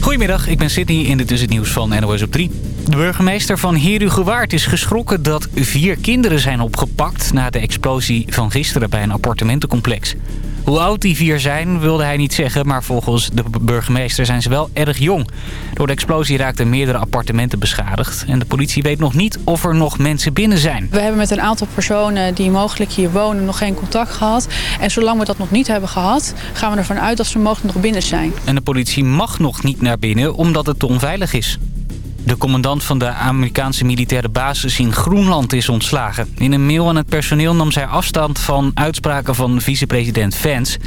Goedemiddag, ik ben Sydney in dit is het nieuws van NOS op 3. De burgemeester van Herugewaard is geschrokken dat vier kinderen zijn opgepakt... na de explosie van gisteren bij een appartementencomplex. Hoe oud die vier zijn wilde hij niet zeggen, maar volgens de burgemeester zijn ze wel erg jong. Door de explosie raakten meerdere appartementen beschadigd. En de politie weet nog niet of er nog mensen binnen zijn. We hebben met een aantal personen die mogelijk hier wonen nog geen contact gehad. En zolang we dat nog niet hebben gehad, gaan we ervan uit dat ze mogelijk nog binnen zijn. En de politie mag nog niet naar binnen omdat het te onveilig is. De commandant van de Amerikaanse militaire basis in Groenland is ontslagen. In een mail aan het personeel nam zij afstand van uitspraken van vicepresident Vance.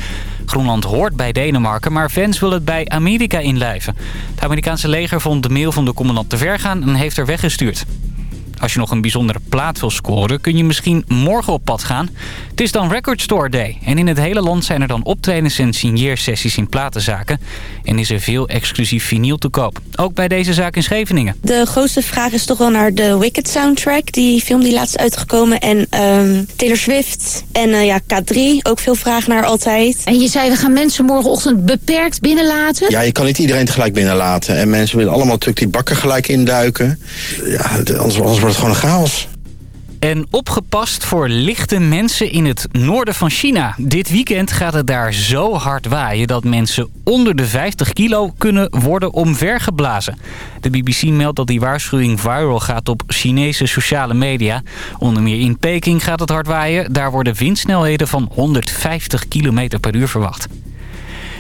Groenland hoort bij Denemarken, maar Vance wil het bij Amerika inlijven. Het Amerikaanse leger vond de mail van de commandant te ver gaan en heeft er weggestuurd. Als je nog een bijzondere plaat wil scoren, kun je misschien morgen op pad gaan. Het is dan Record Store Day. En in het hele land zijn er dan optredens en signeersessies in platenzaken. En is er veel exclusief vinyl te koop. Ook bij deze zaak in Scheveningen. De grootste vraag is toch wel naar de Wicked soundtrack. Die film die laatst is uitgekomen. En um, Taylor Swift. En uh, ja, K3. Ook veel vraag naar altijd. En je zei, we gaan mensen morgenochtend beperkt binnenlaten? Ja, je kan niet iedereen tegelijk binnenlaten. En mensen willen allemaal natuurlijk die bakken gelijk induiken. Ja, anders, anders wordt gewoon chaos. En opgepast voor lichte mensen in het noorden van China. Dit weekend gaat het daar zo hard waaien dat mensen onder de 50 kilo kunnen worden omvergeblazen. De BBC meldt dat die waarschuwing viral gaat op Chinese sociale media. Onder meer in Peking gaat het hard waaien. Daar worden windsnelheden van 150 km per uur verwacht.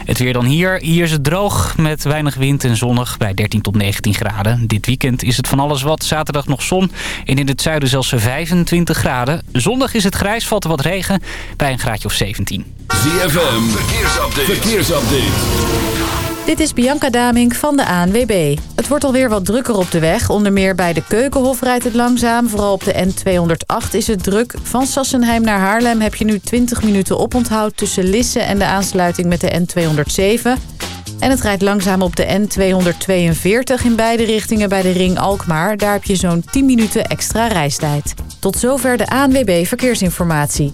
Het weer dan hier. Hier is het droog met weinig wind en zonnig bij 13 tot 19 graden. Dit weekend is het van alles wat. Zaterdag nog zon en in het zuiden zelfs 25 graden. Zondag is het grijs, valt er wat regen bij een graadje of 17. ZFM, verkeersupdate. verkeersupdate. Dit is Bianca Daming van de ANWB. Het wordt alweer wat drukker op de weg. Onder meer bij de Keukenhof rijdt het langzaam. Vooral op de N208 is het druk. Van Sassenheim naar Haarlem heb je nu 20 minuten oponthoud... tussen Lisse en de aansluiting met de N207. En het rijdt langzaam op de N242 in beide richtingen bij de Ring Alkmaar. Daar heb je zo'n 10 minuten extra reistijd. Tot zover de ANWB Verkeersinformatie.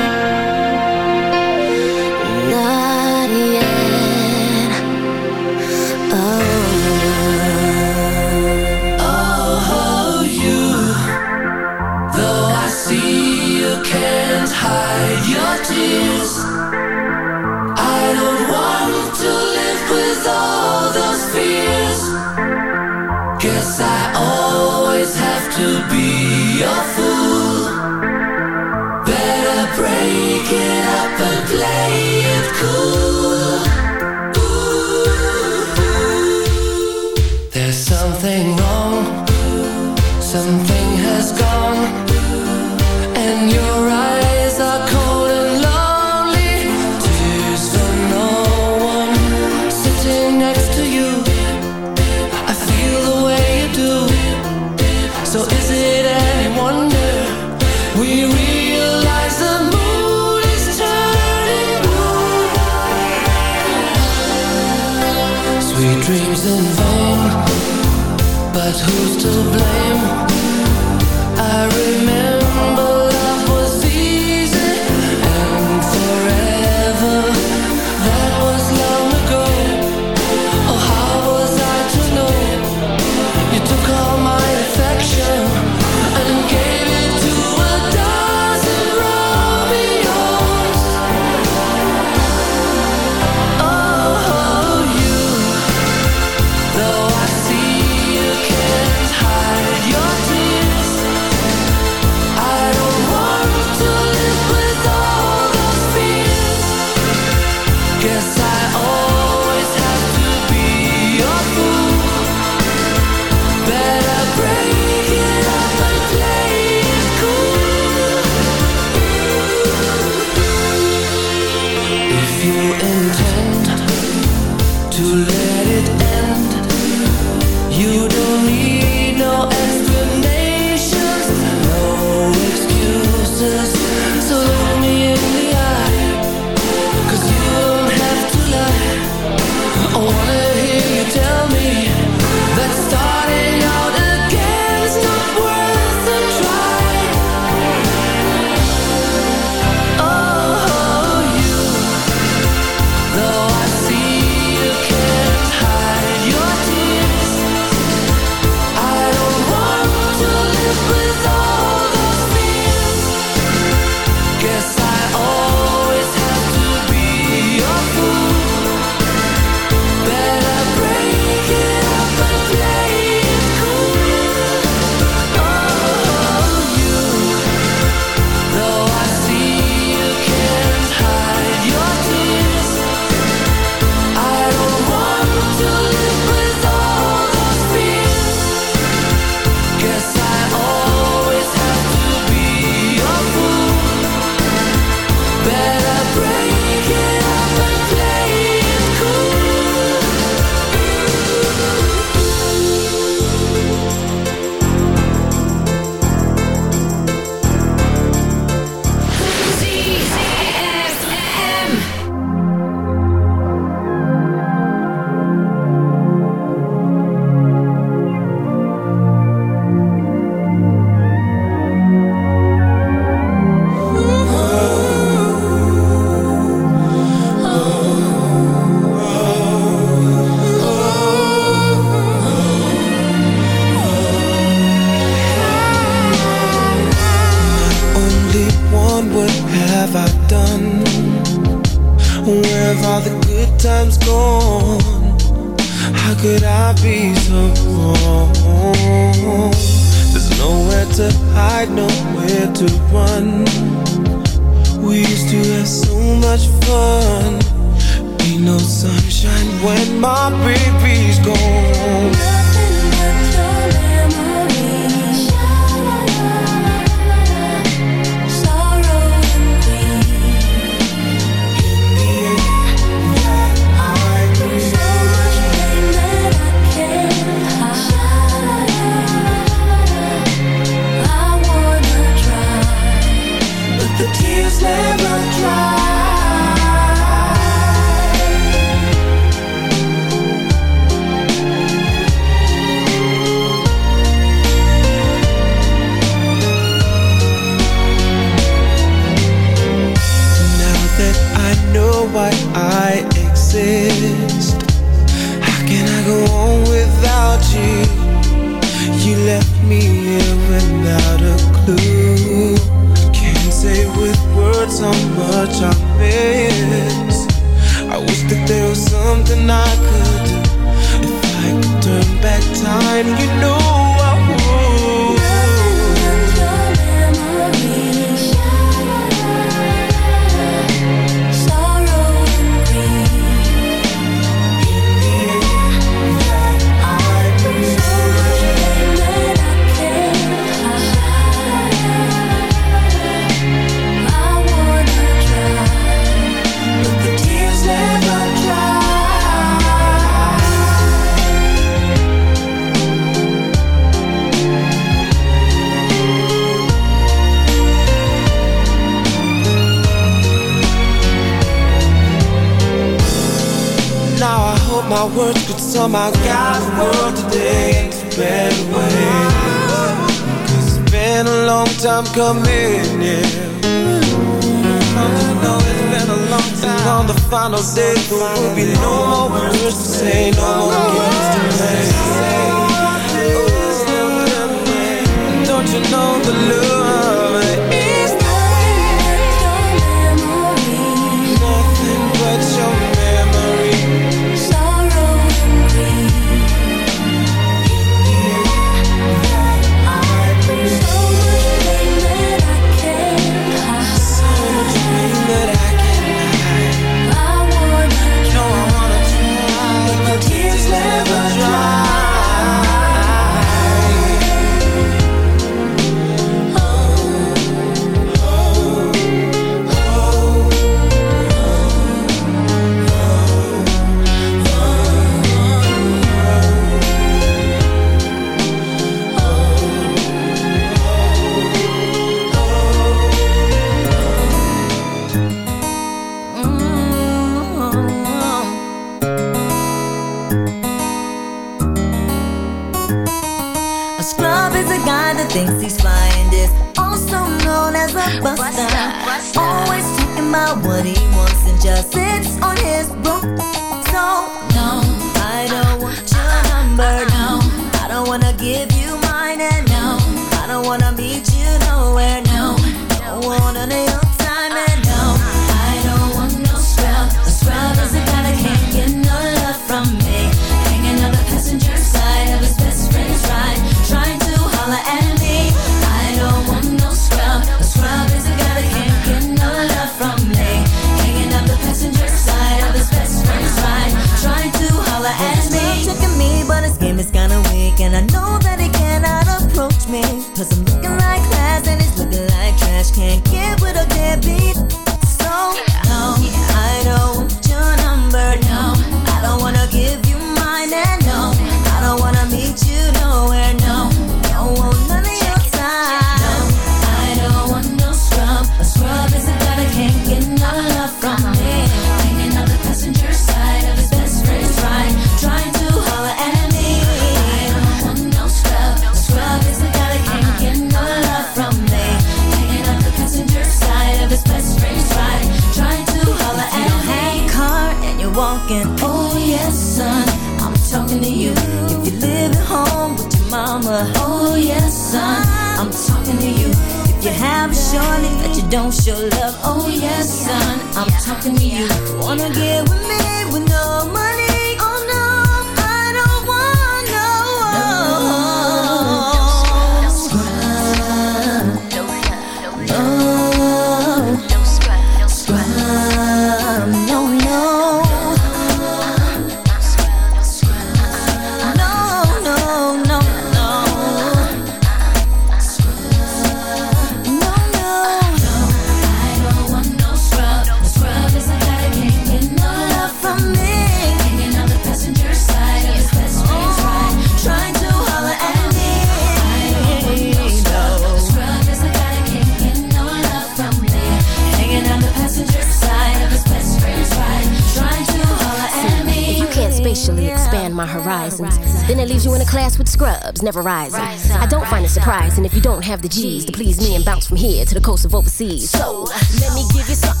never rising. Rise up, I don't find it surprising up. if you don't have the G's to please me and bounce from here to the coast of overseas. So, let me give you something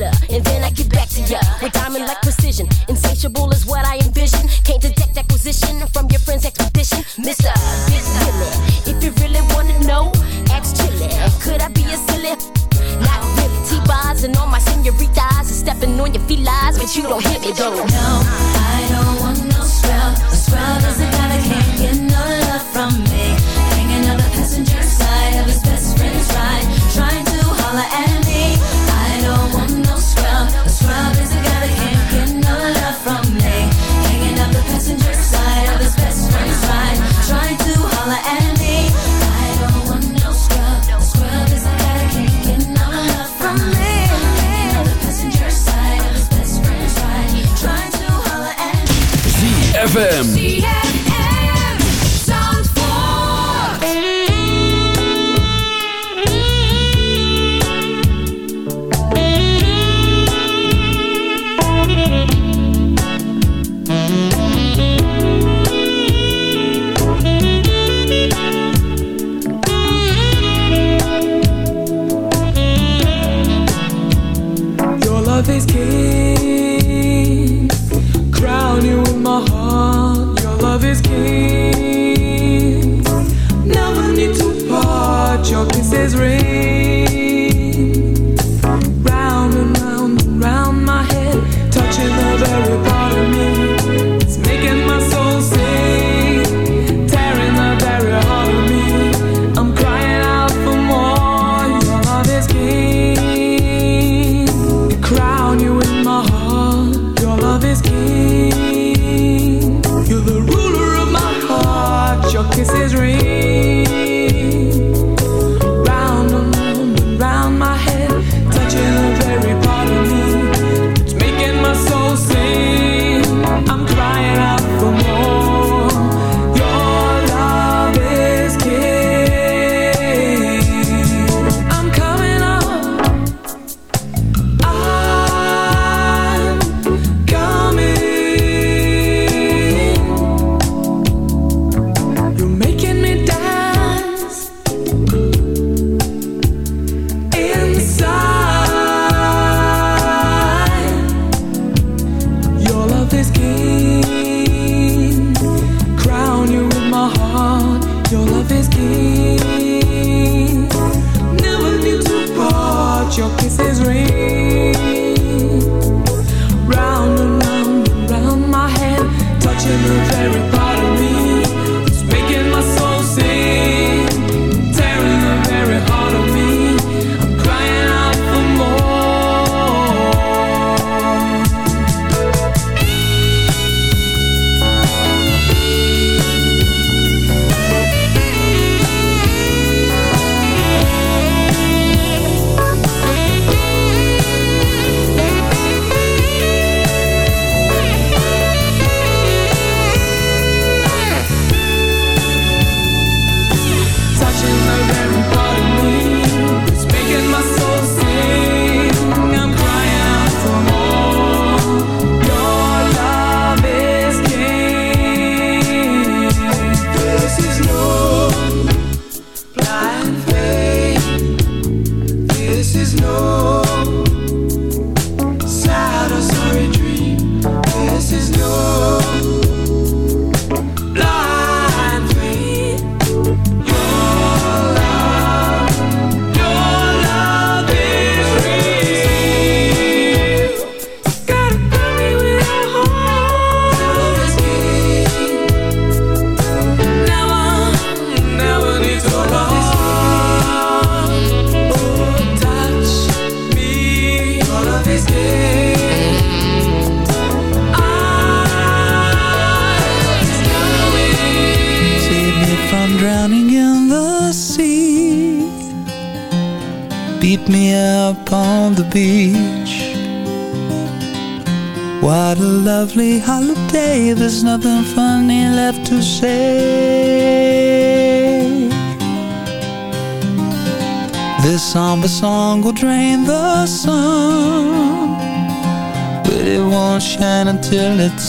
and then I get back to ya with diamond like precision. Insatiable is what I envision. Can't detect acquisition from your friend's expedition, Mister. This if you really wanna know, ask Chilli. Could I be a silly? Not really. T-bars and all my senoritas and stepping on your felines, but you don't hit me though. No, I don't want no scrub. A scrub is a guy that can't get no love from me. ZFM. Your kisses ring.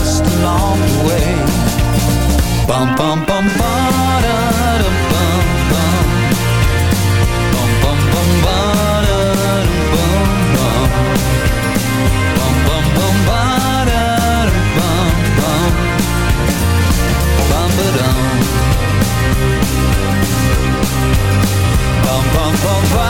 lost along the way. Bum bum bum ba da dum bum bum. Bum bum bum ba da bum bum. Bum bum bum ba da dum bum bum. Bum ba. Bum bum bum.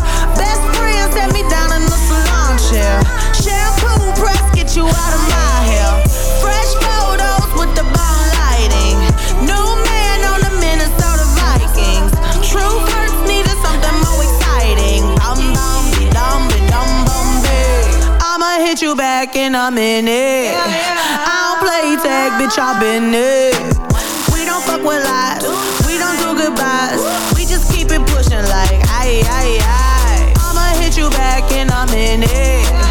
You out of my hair. Fresh photos with the bomb lighting. New man on the Minnesota Vikings. True hurts needed something more exciting. Dum be dum be dum bum be. I'ma hit you back in a minute. I don't play tag, bitch, I been it. We don't fuck with lies. We don't do goodbyes. We just keep it pushing like aye aye aye. I'ma hit you back in a minute.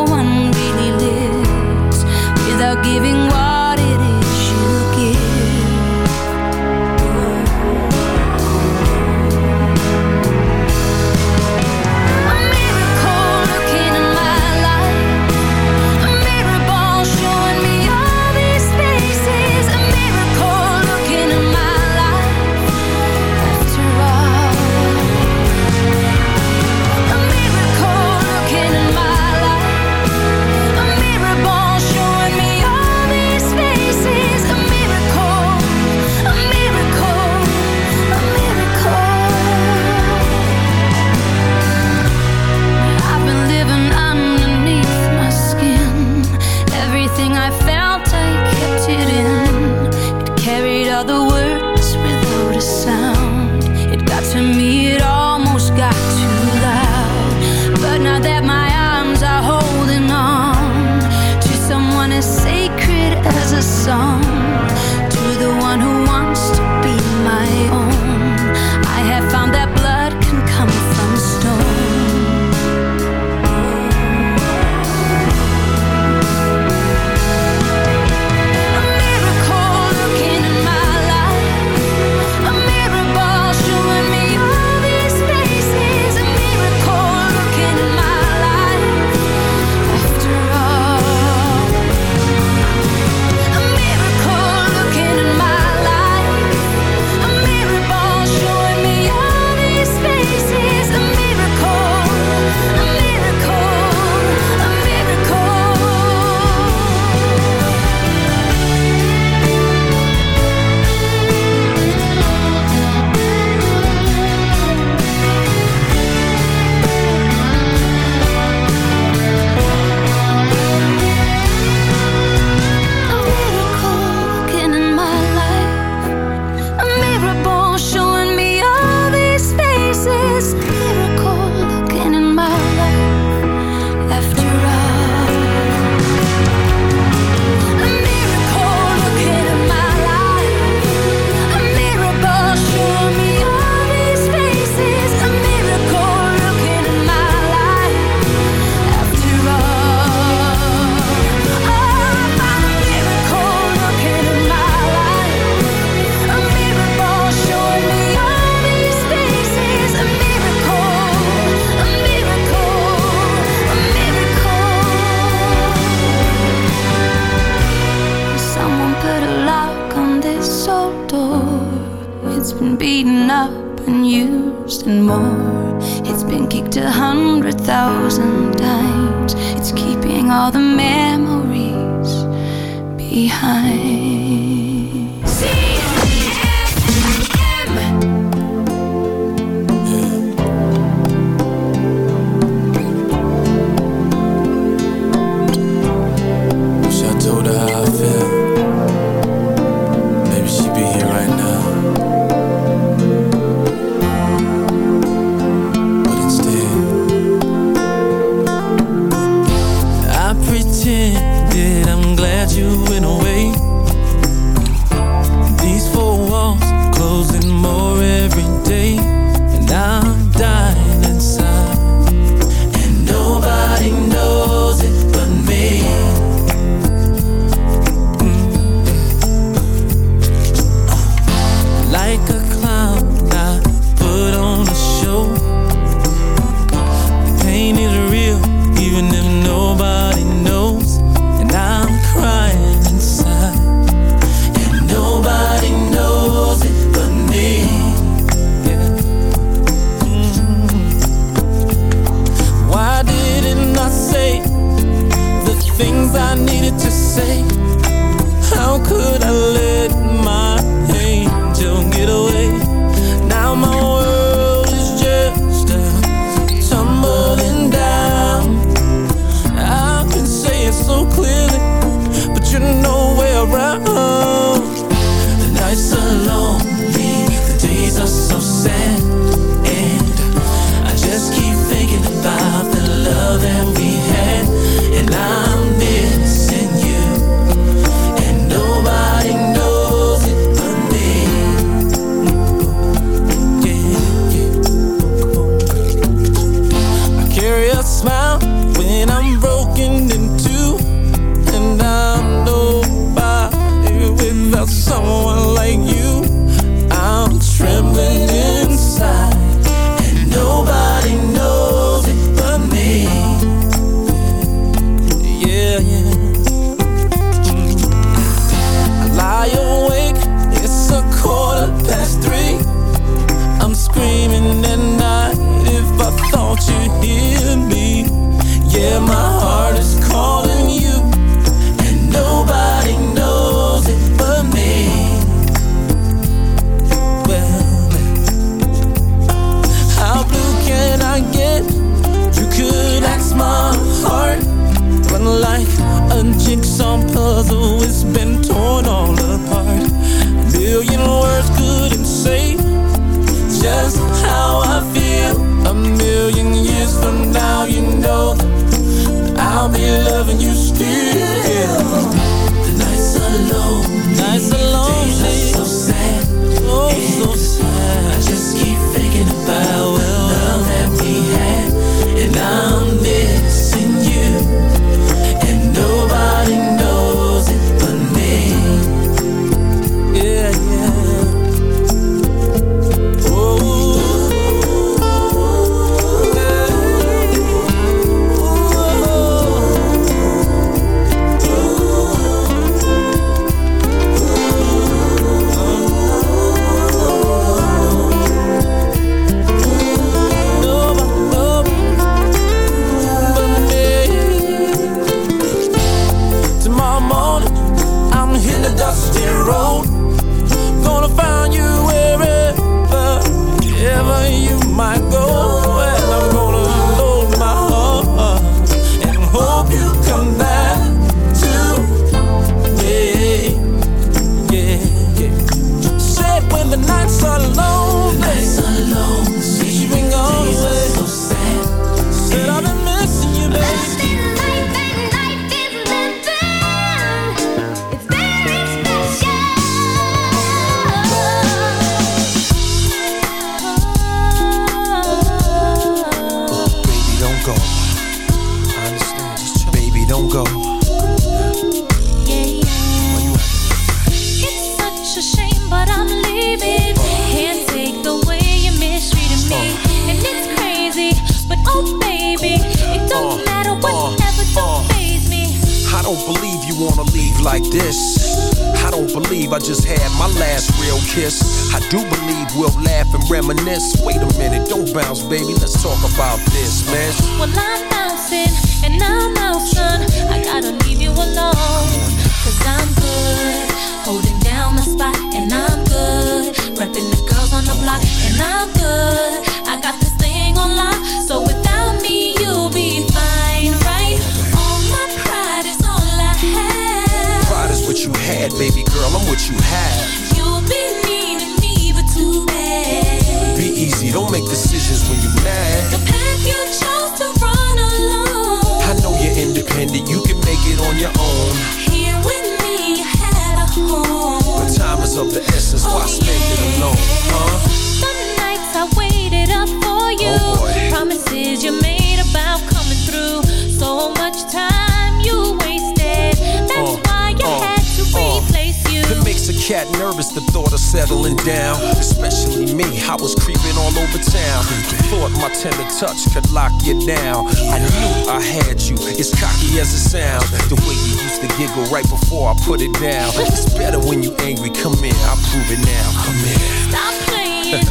touch could lock you down. I knew I had you, as cocky as it sounds. The way you used to giggle right before I put it down. It's better when you angry, come in, I'll prove it now. Come in. Stop playing.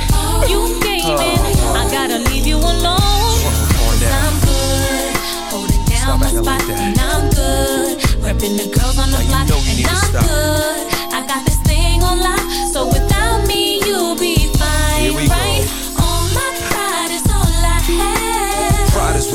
you gaming. Oh. I gotta leave you alone. I'm good. Holding down my spot. and I'm good. Repping the girls on the block. and I'm good.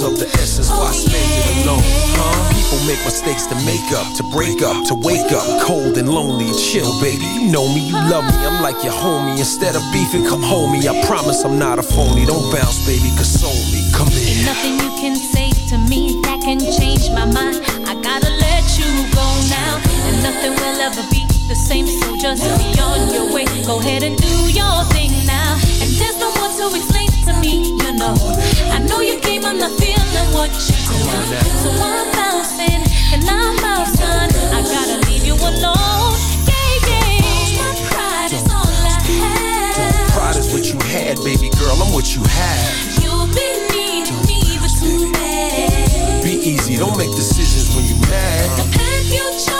But of the essence, why spend it alone, huh? People make mistakes to make up, to break up, to wake up cold and lonely. Chill, baby, you know me, you love me, I'm like your homie. Instead of beefing, come home me. I promise I'm not a phony. Don't bounce, baby, console me. Come in. Nothing you can say to me that can change my mind. I gotta let you go now. And nothing will ever be the same. So just be on your way. Go ahead and do your thing now. And there's no more to explain to me, you know. I know you came, I'm not feeling what you do. So I'm bouncing and I'm out, son. I gotta leave you alone. Yeah, yeah. My pride is all I have. Pride is what you had, baby girl, I'm what you have. You'll be needing me, but too bad. Be easy, don't make decisions when you're mad. The path you chose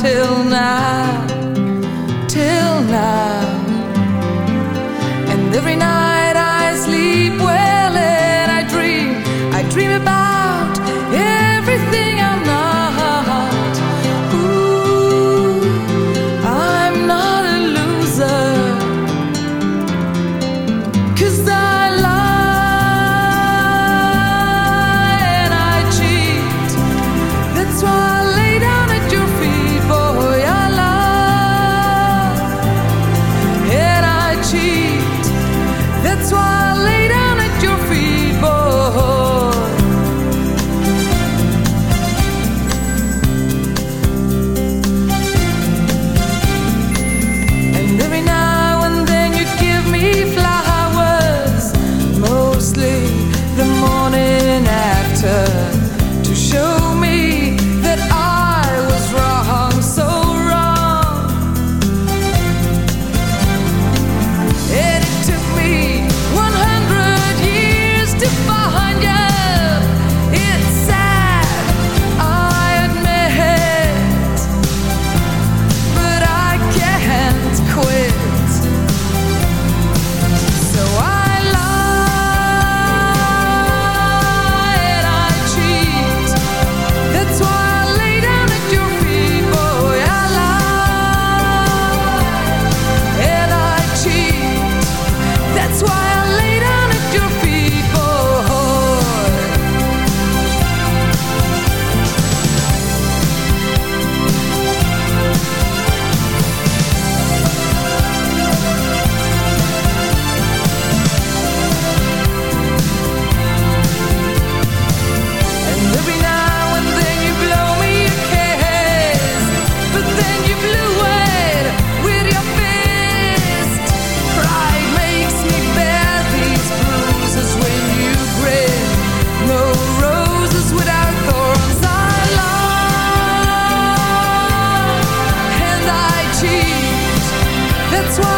Till now, till now. And every night That's why.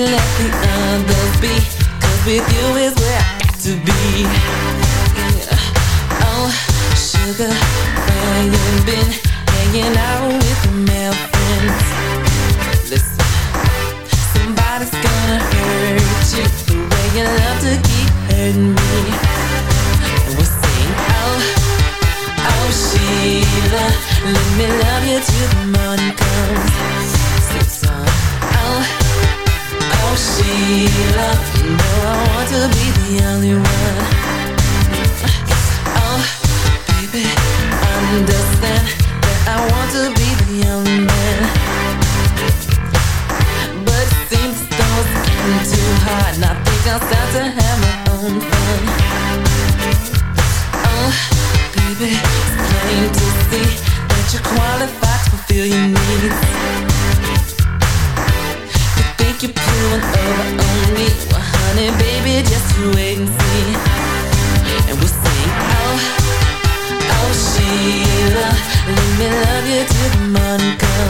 Let the others be? Cause with you is where I got to be. Yeah. Oh, sugar, where you been? Hanging out with your male friends. Listen, somebody's gonna hurt you the way you love to keep hurting me. And we'll sing, oh, oh Sheila, let me love you till the morning comes. Sing oh, oh You know I want to be the only one. Oh, baby, I understand that I want to be the only. But too hard, and I think I'll start to have my own fun. Oh, baby, it's plain to see that you're qualified to fulfill your needs. The